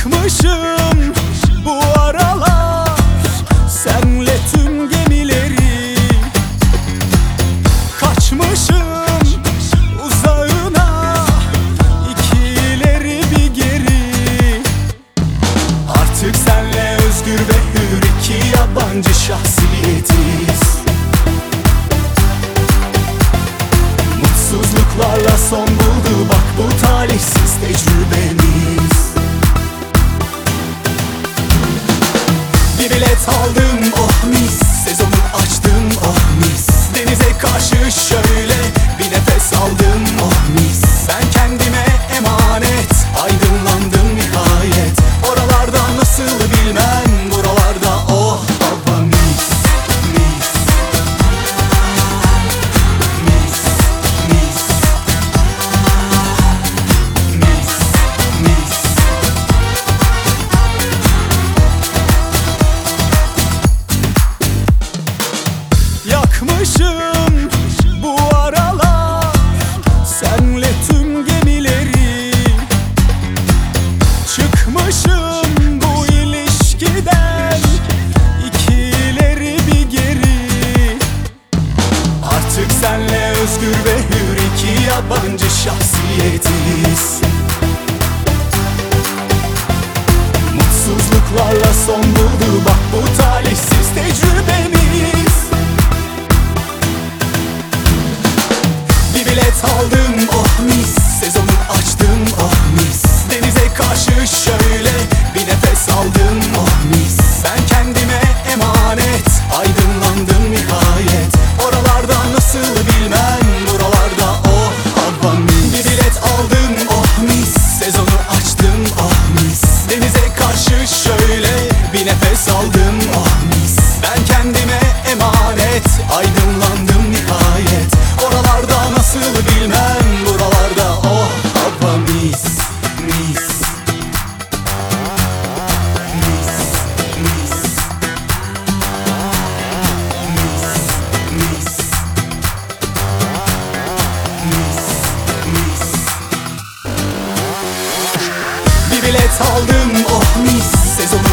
Yakmışım bu aralar. Senle tüm gemileri Kaçmışım uzağına. İki ileri bir geri. Artık senle özgür ve hür iki yabancı şahsiyetiz. Mutsuzluklarla son buldu bak bu talihsiz tecrübemiz Bilet aldım oh mis senle özgür ve hür iki yabancı şahsiyetiz. Mutsuzluklarla son buldu bak bu talihsiz tecrübemiz. Bir bilet aldım şöyle bir nefes aldım oh mis. Ben kendime emanet aydınlandım nihayet. Oralarda nasıl bilmem buralarda oh hava mis mis Mis mis Mis mis Mis mis. Bir bilet aldım oh mis Say so